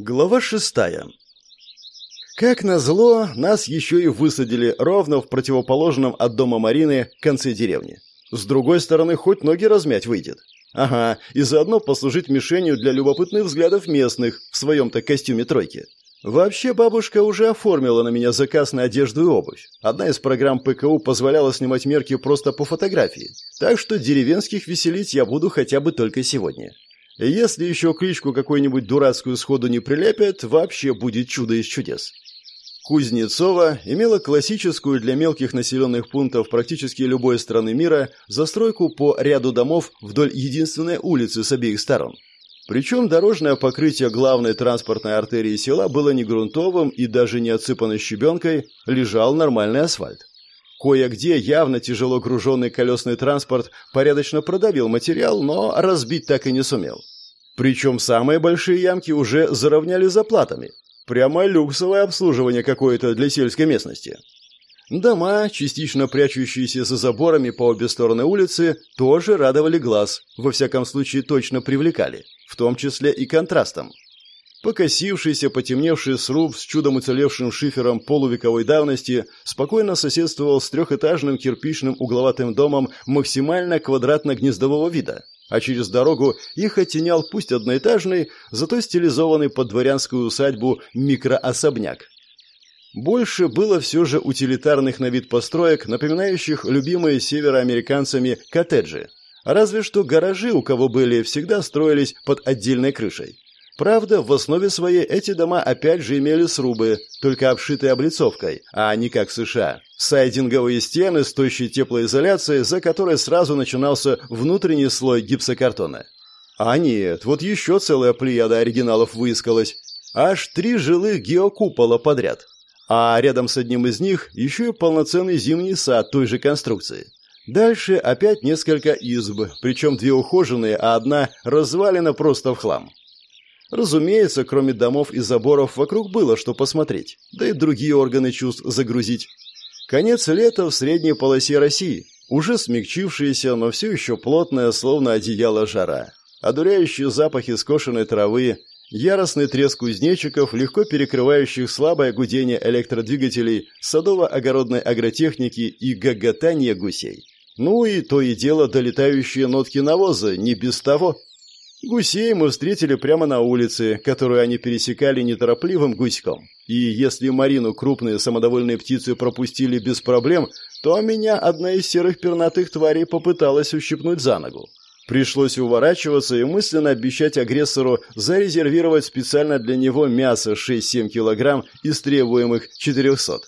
Глава шестая. Как назло, нас еще и высадили ровно в противоположном от дома Марины конце деревни. С другой стороны, хоть ноги размять выйдет. Ага, и заодно послужить мишенью для любопытных взглядов местных в своем-то костюме тройки. Вообще, бабушка уже оформила на меня заказ на одежду и обувь. Одна из программ ПКУ позволяла снимать мерки просто по фотографии. Так что деревенских веселить я буду хотя бы только сегодня. Если еще кличку какую-нибудь дурацкую сходу не прилепят, вообще будет чудо из чудес. Кузнецова имела классическую для мелких населенных пунктов практически любой страны мира застройку по ряду домов вдоль единственной улицы с обеих сторон. Причем дорожное покрытие главной транспортной артерии села было не грунтовым и даже не отсыпано щебенкой, лежал нормальный асфальт. Кое-где явно тяжело груженный колесный транспорт порядочно продавил материал, но разбить так и не сумел. Причем самые большие ямки уже заровняли заплатами. Прямо люксовое обслуживание какое-то для сельской местности. Дома, частично прячущиеся за заборами по обе стороны улицы, тоже радовали глаз, во всяком случае точно привлекали, в том числе и контрастом. Покосившийся, потемневший сруб с чудом уцелевшим шифером полувековой давности спокойно соседствовал с трехэтажным кирпичным угловатым домом максимально квадратно-гнездового вида, а через дорогу их оттенял пусть одноэтажный, зато стилизованный под дворянскую усадьбу микроособняк. Больше было все же утилитарных на вид построек, напоминающих любимые североамериканцами коттеджи. Разве что гаражи, у кого были, всегда строились под отдельной крышей. Правда, в основе своей эти дома опять же имели срубы, только обшитые облицовкой, а не как США. Сайдинговые стены с тощей теплоизоляцией, за которой сразу начинался внутренний слой гипсокартона. А нет, вот еще целая плеяда оригиналов выискалась. Аж три жилых геокупола подряд. А рядом с одним из них еще и полноценный зимний сад той же конструкции. Дальше опять несколько изб, причем две ухоженные, а одна развалена просто в хлам. Разумеется, кроме домов и заборов, вокруг было что посмотреть, да и другие органы чувств загрузить. Конец лета в средней полосе России, уже смягчившаяся, но все еще плотная, словно одеяло жара. Одуряющие запахи скошенной травы, яростный треск кузнечиков, легко перекрывающих слабое гудение электродвигателей, садово-огородной агротехники и гоготание гусей. Ну и то и дело долетающие нотки навоза, не без того – Гусей мы встретили прямо на улице, которую они пересекали неторопливым гуськом. И если Марину крупные самодовольные птицы пропустили без проблем, то меня одна из серых пернатых тварей попыталась ущипнуть за ногу. Пришлось уворачиваться и мысленно обещать агрессору зарезервировать специально для него мясо 6-7 килограмм из требуемых 400.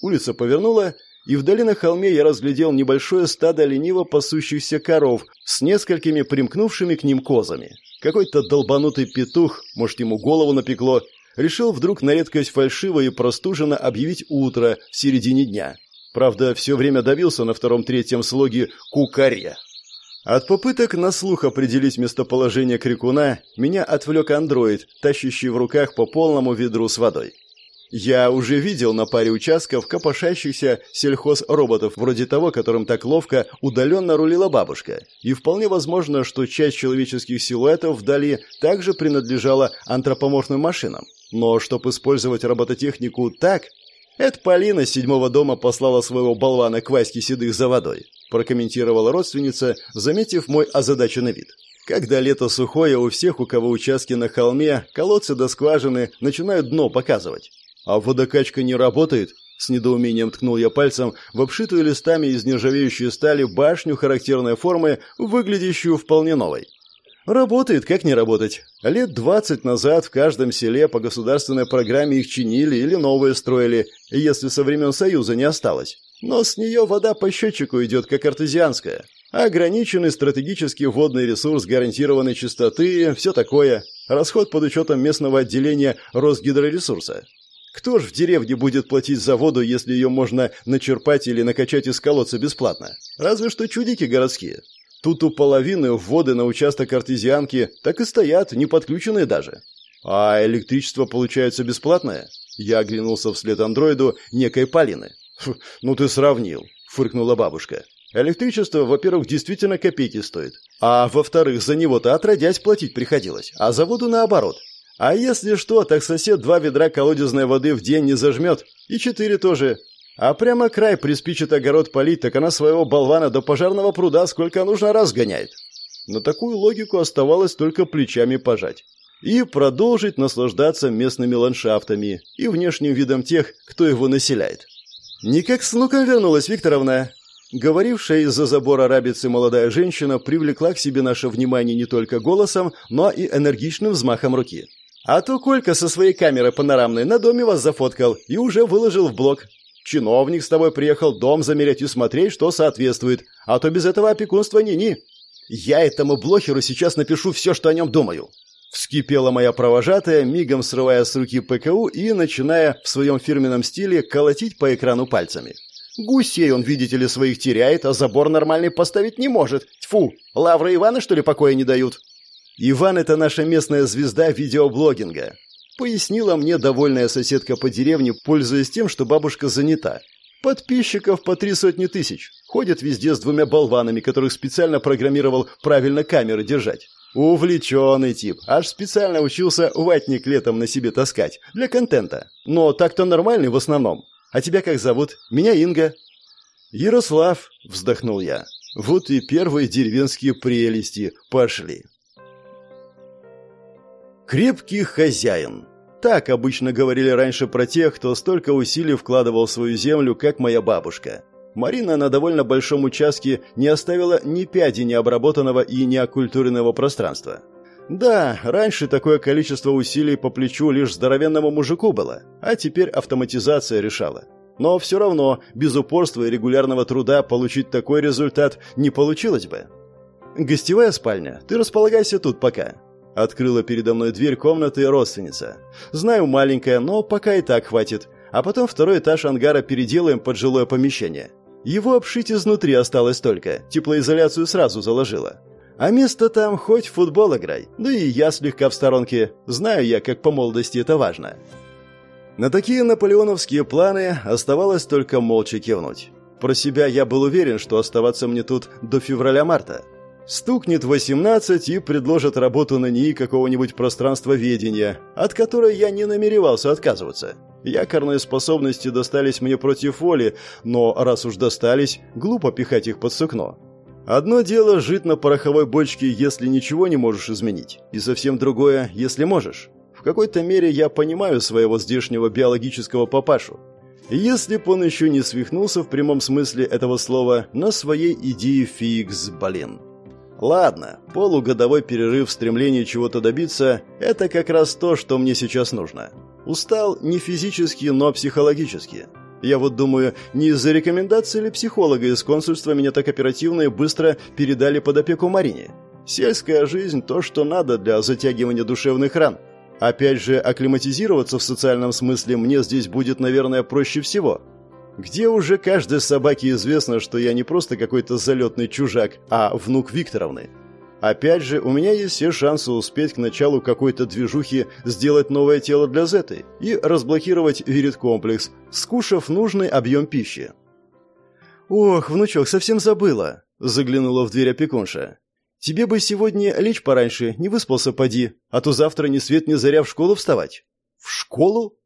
Улица повернула, и вдали на холме я разглядел небольшое стадо лениво пасущихся коров с несколькими примкнувшими к ним козами. Какой-то долбанутый петух, может, ему голову напекло, решил вдруг на редкость фальшиво и простуженно объявить утро в середине дня. Правда, все время давился на втором-третьем слоге «кукаря». От попыток на слух определить местоположение крикуна меня отвлек андроид, тащащий в руках по полному ведру с водой. Я уже видел на паре участков копошащихся сельхозроботов, вроде того, которым так ловко удаленно рулила бабушка. И вполне возможно, что часть человеческих силуэтов вдали также принадлежала антропоморфным машинам. Но чтобы использовать робототехнику так... Это Полина с седьмого дома послала своего болвана к Ваське Седых за водой, прокомментировала родственница, заметив мой озадаченный вид. Когда лето сухое, у всех, у кого участки на холме, колодцы до скважины начинают дно показывать. «А водокачка не работает?» С недоумением ткнул я пальцем в обшитую листами из нержавеющей стали башню характерной формы, выглядящую вполне новой. Работает, как не работать. Лет двадцать назад в каждом селе по государственной программе их чинили или новые строили, если со времен Союза не осталось. Но с нее вода по счетчику идет, как артезианская. Ограниченный стратегический водный ресурс гарантированной чистоты, все такое. Расход под учетом местного отделения Росгидроресурса. Кто ж в деревне будет платить за воду, если ее можно начерпать или накачать из колодца бесплатно? Разве что чудики городские. Тут у половины вводы на участок артезианки так и стоят, не подключенные даже. А электричество получается бесплатное? Я оглянулся вслед андроиду некой Полины. «Ну ты сравнил», — фыркнула бабушка. «Электричество, во-первых, действительно копейки стоит. А во-вторых, за него-то отродясь платить приходилось, а за воду наоборот. А если что, так сосед два ведра колодезной воды в день не зажмет, и четыре тоже. А прямо край приспичит огород полить, так она своего болвана до пожарного пруда сколько нужно раз гоняет. На такую логику оставалось только плечами пожать. И продолжить наслаждаться местными ландшафтами и внешним видом тех, кто его населяет. «Не как с внуком вернулась, Викторовна!» Говорившая из-за забора рабицы молодая женщина привлекла к себе наше внимание не только голосом, но и энергичным взмахом руки. «А то Колька со своей камерой панорамной на доме вас зафоткал и уже выложил в блог. Чиновник с тобой приехал дом замерять и смотреть, что соответствует, а то без этого опекунства ни-ни. Я этому блохеру сейчас напишу все, что о нем думаю». Вскипела моя провожатая, мигом срывая с руки ПКУ и начиная в своем фирменном стиле колотить по экрану пальцами. Гусей он, видите ли, своих теряет, а забор нормальный поставить не может. Тьфу, Лавра Ивана, что ли, покоя не дают? Иван — это наша местная звезда видеоблогинга. Пояснила мне довольная соседка по деревне, пользуясь тем, что бабушка занята. Подписчиков по три сотни тысяч. Ходят везде с двумя болванами, которых специально программировал правильно камеры держать. Увлеченный тип. Аж специально учился ватник летом на себе таскать. Для контента. Но так-то нормальный в основном. А тебя как зовут? Меня Инга». «Ярослав», — вздохнул я. «Вот и первые деревенские прелести пошли». «Крепкий хозяин». Так обычно говорили раньше про тех, кто столько усилий вкладывал в свою землю, как моя бабушка. Марина на довольно большом участке не оставила ни пяди необработанного и неокультуренного пространства. Да, раньше такое количество усилий по плечу лишь здоровенному мужику было, а теперь автоматизация решала. Но все равно, без упорства и регулярного труда получить такой результат не получилось бы. «Гостевая спальня, ты располагайся тут пока». Открыла передо мной дверь комнаты родственница. «Знаю, маленькая, но пока и так хватит. А потом второй этаж ангара переделаем под жилое помещение. Его обшить изнутри осталось только, теплоизоляцию сразу заложила. А место там хоть в футбол играй. Да и я слегка в сторонке. Знаю я, как по молодости это важно. На такие наполеоновские планы оставалось только молча кивнуть. Про себя я был уверен, что оставаться мне тут до февраля-марта. Стукнет 18 и предложат работу на НИИ какого-нибудь пространства ведения, от которой я не намеревался отказываться. Якорные способности достались мне против воли, но раз уж достались, глупо пихать их под сукно. Одно дело жить на пороховой бочке, если ничего не можешь изменить, и совсем другое, если можешь. В какой-то мере я понимаю своего здешнего биологического папашу. Если б он еще не свихнулся в прямом смысле этого слова на своей идее фикс, блин. Ладно, полугодовой перерыв в стремлении чего-то добиться – это как раз то, что мне сейчас нужно. Устал не физически, но психологически. Я вот думаю, не из-за рекомендации ли психолога из консульства меня так оперативно и быстро передали под опеку Марине? Сельская жизнь – то, что надо для затягивания душевных ран. Опять же, акклиматизироваться в социальном смысле мне здесь будет, наверное, проще всего. Где уже каждой собаке известно, что я не просто какой-то залетный чужак, а внук Викторовны. Опять же, у меня есть все шансы успеть к началу какой-то движухи сделать новое тело для Зеты и разблокировать вирит-комплекс, скушав нужный объем пищи. «Ох, внучок, совсем забыла», — заглянула в дверь опекунша. «Тебе бы сегодня лечь пораньше, не выспался поди, а то завтра ни свет ни заря в школу вставать». «В школу?»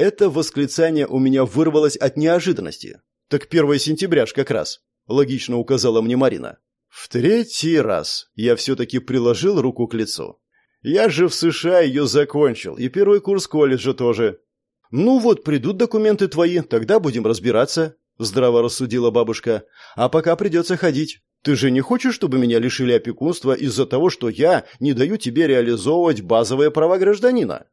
Это восклицание у меня вырвалось от неожиданности. «Так 1 сентября ж как раз», — логично указала мне Марина. В третий раз я все-таки приложил руку к лицу. Я же в США ее закончил, и первый курс колледжа тоже. Ну вот, придут документы твои, тогда будем разбираться, здраво рассудила бабушка. А пока придется ходить. Ты же не хочешь, чтобы меня лишили опекунства из-за того, что я не даю тебе реализовывать базовые права гражданина?